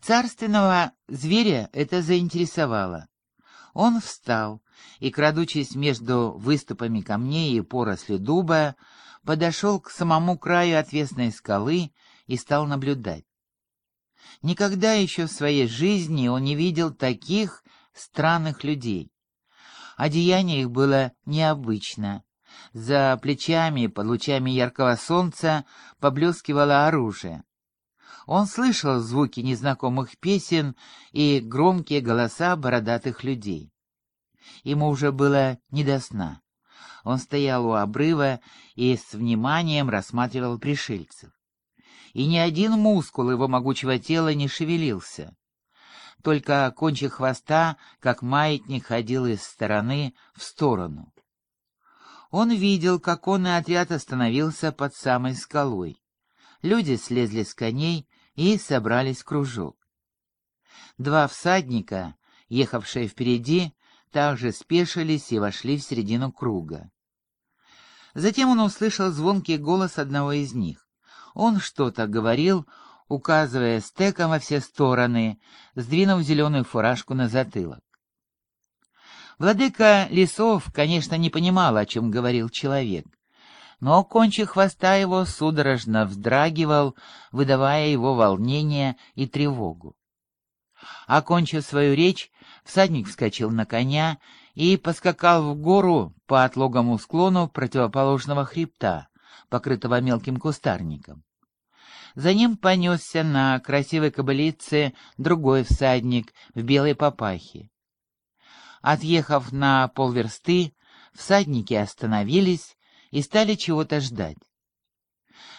Царственного зверя это заинтересовало. Он встал и, крадучись между выступами камней и поросли дуба, подошел к самому краю отвесной скалы и стал наблюдать. Никогда еще в своей жизни он не видел таких странных людей. Одеяние их было необычно. За плечами, под лучами яркого солнца, поблескивало оружие. Он слышал звуки незнакомых песен и громкие голоса бородатых людей. Ему уже было не до сна. Он стоял у обрыва и с вниманием рассматривал пришельцев. И ни один мускул его могучего тела не шевелился. Только кончик хвоста, как маятник, ходил из стороны в сторону. Он видел, как он и отряд остановился под самой скалой. Люди слезли с коней и собрались в кружок. Два всадника, ехавшие впереди, также спешились и вошли в середину круга. Затем он услышал звонкий голос одного из них. Он что-то говорил, указывая стеком во все стороны, сдвинув зеленую фуражку на затылок. Владыка лесов, конечно, не понимал, о чем говорил человек но кончик хвоста его судорожно вздрагивал, выдавая его волнение и тревогу. Окончив свою речь, всадник вскочил на коня и поскакал в гору по отлогому склону противоположного хребта, покрытого мелким кустарником. За ним понесся на красивой кобылице другой всадник в белой папахе. Отъехав на полверсты, всадники остановились и стали чего-то ждать.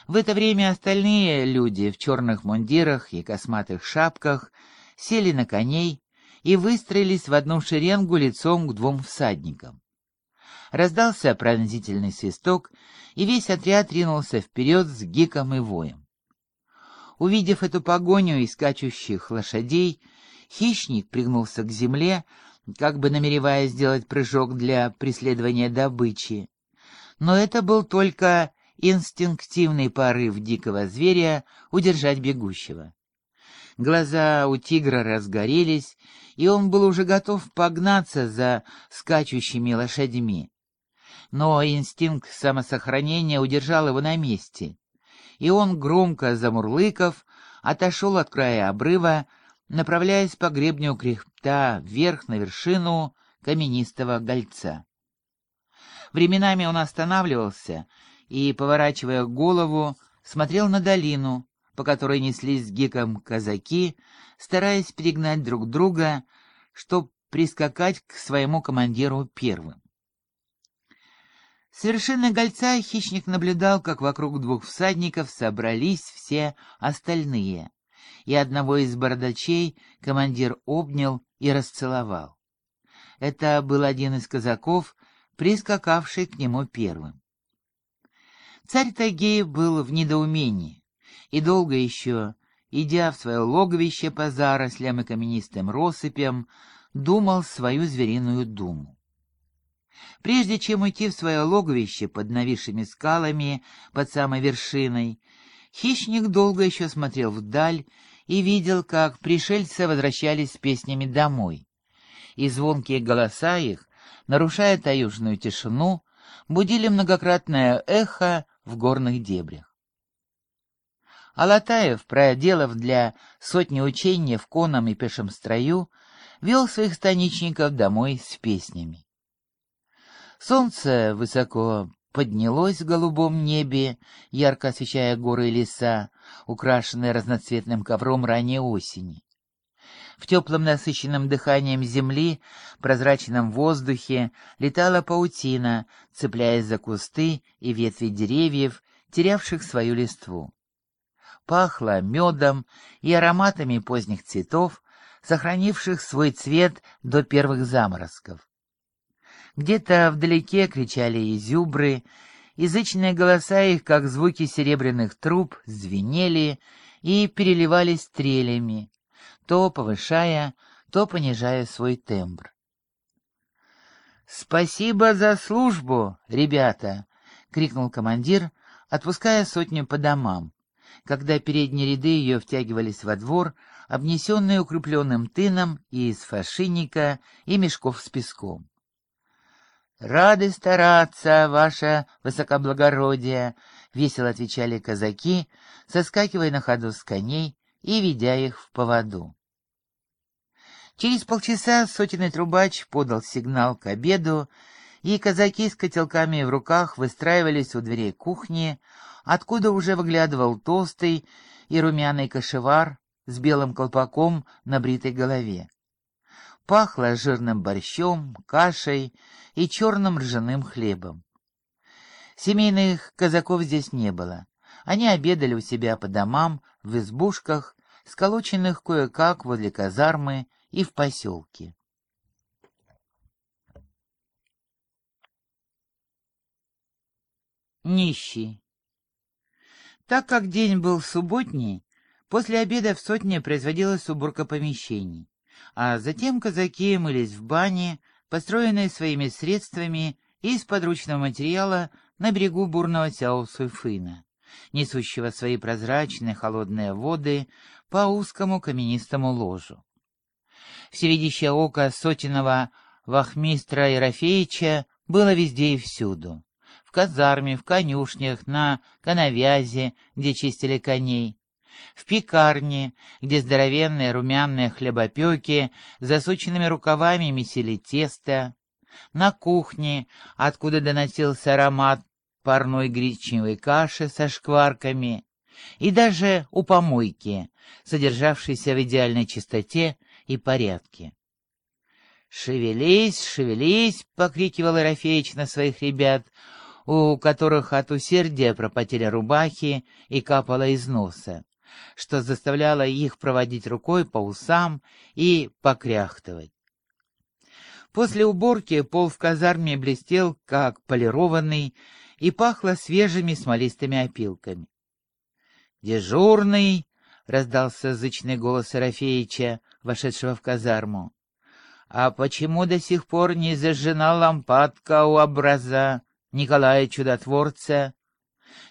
В это время остальные люди в черных мундирах и косматых шапках сели на коней и выстроились в одну шеренгу лицом к двум всадникам. Раздался пронзительный свисток, и весь отряд ринулся вперед с гиком и воем. Увидев эту погоню и скачущих лошадей, хищник пригнулся к земле, как бы намереваясь сделать прыжок для преследования добычи. Но это был только инстинктивный порыв дикого зверя удержать бегущего. Глаза у тигра разгорелись, и он был уже готов погнаться за скачущими лошадьми. Но инстинкт самосохранения удержал его на месте, и он, громко замурлыков, отошел от края обрыва, направляясь по гребню кряхта вверх на вершину каменистого гольца. Временами он останавливался и, поворачивая голову, смотрел на долину, по которой неслись с гиком казаки, стараясь перегнать друг друга, чтоб прискакать к своему командиру первым. С вершины гольца хищник наблюдал, как вокруг двух всадников собрались все остальные, и одного из бородачей командир обнял и расцеловал. Это был один из казаков, прискакавший к нему первым. Царь Тагеев был в недоумении, и долго еще, идя в свое логовище по зарослям и каменистым россыпям, думал свою звериную думу. Прежде чем уйти в свое логовище под нависшими скалами, под самой вершиной, хищник долго еще смотрел вдаль и видел, как пришельцы возвращались с песнями домой, и звонкие голоса их нарушая таежную тишину, будили многократное эхо в горных дебрях. Алатаев, проделав для сотни учения в конном и пешем строю, вел своих станичников домой с песнями. Солнце высоко поднялось в голубом небе, ярко освещая горы и леса, украшенные разноцветным ковром ранней осени. В теплом насыщенном дыханием земли, прозрачном воздухе летала паутина, цепляясь за кусты и ветви деревьев, терявших свою листву. Пахло медом и ароматами поздних цветов, сохранивших свой цвет до первых заморозков. Где-то вдалеке кричали изюбры, язычные голоса их, как звуки серебряных труб, звенели и переливались стрелями, то повышая, то понижая свой тембр. «Спасибо за службу, ребята!» — крикнул командир, отпуская сотню по домам. когда передние ряды ее втягивались во двор, обнесенный укрепленным тыном из фашинника и мешков с песком. «Рады стараться, ваше высокоблагородие!» — весело отвечали казаки, соскакивая на ходу с коней и ведя их в поводу. Через полчаса сотенный трубач подал сигнал к обеду, и казаки с котелками в руках выстраивались у дверей кухни, откуда уже выглядывал толстый и румяный кошевар с белым колпаком на бритой голове. Пахло жирным борщом, кашей и черным ржаным хлебом. Семейных казаков здесь не было. Они обедали у себя по домам, в избушках, сколоченных кое-как возле казармы и в поселке. Нищий. Так как день был субботний, после обеда в сотне производилась уборка помещений, а затем казаки мылись в бане, построенной своими средствами из подручного материала на берегу бурного Сяо-Суйфына, несущего свои прозрачные холодные воды по узкому каменистому ложу. Всевидящее око сотенного вахмистра Ерофеича было везде и всюду. В казарме, в конюшнях, на коновязи, где чистили коней, в пекарне, где здоровенные румяные хлебопеки засученными рукавами месили тесто, на кухне, откуда доносился аромат парной гречневой каши со шкварками, и даже у помойки, содержавшейся в идеальной чистоте и порядке. «Шевелись, шевелись!» — покрикивал Ерофеич на своих ребят, у которых от усердия пропотели рубахи и капало из носа, что заставляло их проводить рукой по усам и покряхтывать. После уборки пол в казарме блестел, как полированный, и пахло свежими смолистыми опилками. «Дежурный!» — раздался зычный голос Серафеича, вошедшего в казарму. «А почему до сих пор не зажжена лампадка у образа Николая Чудотворца?»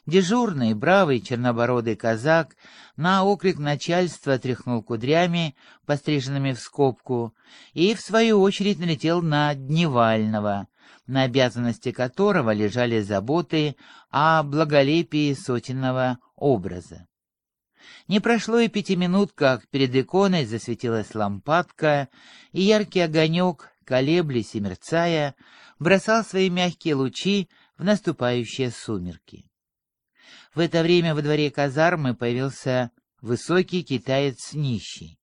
Дежурный, бравый чернобородый казак на окрик начальства тряхнул кудрями, постриженными в скобку, и, в свою очередь, налетел на Дневального, на обязанности которого лежали заботы о благолепии сотенного образа. Не прошло и пяти минут, как перед иконой засветилась лампадка, и яркий огонек, колеблясь и мерцая, бросал свои мягкие лучи в наступающие сумерки. В это время во дворе казармы появился высокий китаец нищий.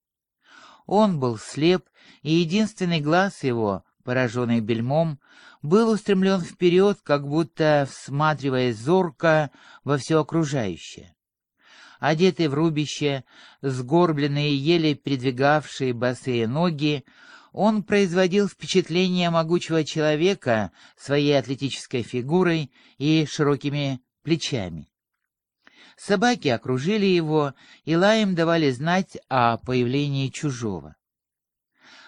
Он был слеп, и единственный глаз его, пораженный бельмом, был устремлен вперед, как будто всматриваясь зорко во все окружающее. Одетый в рубище, сгорбленные, еле передвигавшие босые ноги, он производил впечатление могучего человека своей атлетической фигурой и широкими плечами. Собаки окружили его и лаем давали знать о появлении чужого.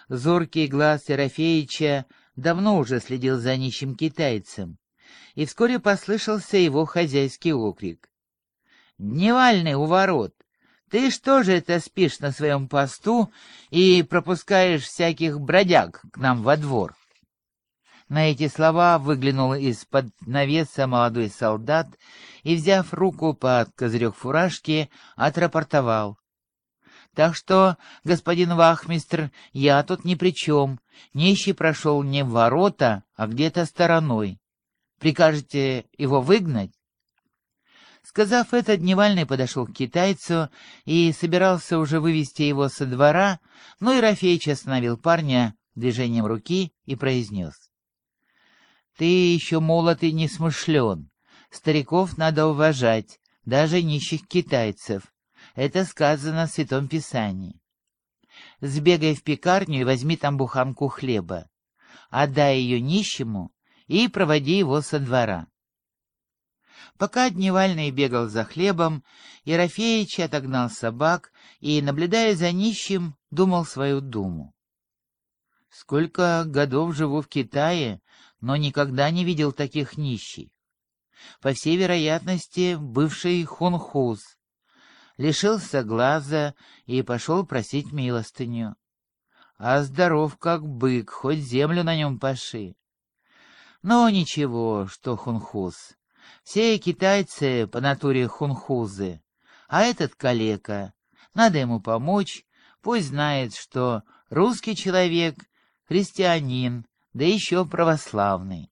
Зоркий глаз Серафеича давно уже следил за нищим китайцем, и вскоре послышался его хозяйский окрик. «Дневальный у ворот! Ты что же это спишь на своем посту и пропускаешь всяких бродяг к нам во двор?» На эти слова выглянул из-под навеса молодой солдат и, взяв руку под козырек фуражки, отрапортовал. «Так что, господин вахмистр, я тут ни при чем. Нищий прошел не в ворота, а где-то стороной. Прикажете его выгнать?» Сказав это, Дневальный подошел к китайцу и собирался уже вывести его со двора, но Ерофеич остановил парня движением руки и произнес. Ты еще молод и не смышлен. Стариков надо уважать, даже нищих китайцев. Это сказано в Святом Писании. Сбегай в пекарню и возьми там буханку хлеба. Отдай ее нищему и проводи его со двора. Пока Дневальный бегал за хлебом, Ерофеич отогнал собак и, наблюдая за нищим, думал свою думу. Сколько годов живу в Китае, но никогда не видел таких нищих. По всей вероятности, бывший хунхуз. лишился глаза и пошел просить милостыню. А здоров как бык, хоть землю на нем паши. Но ничего, что хунхуз. Все китайцы по натуре хунхузы, а этот калека. Надо ему помочь, пусть знает, что русский человек — христианин, да еще православный.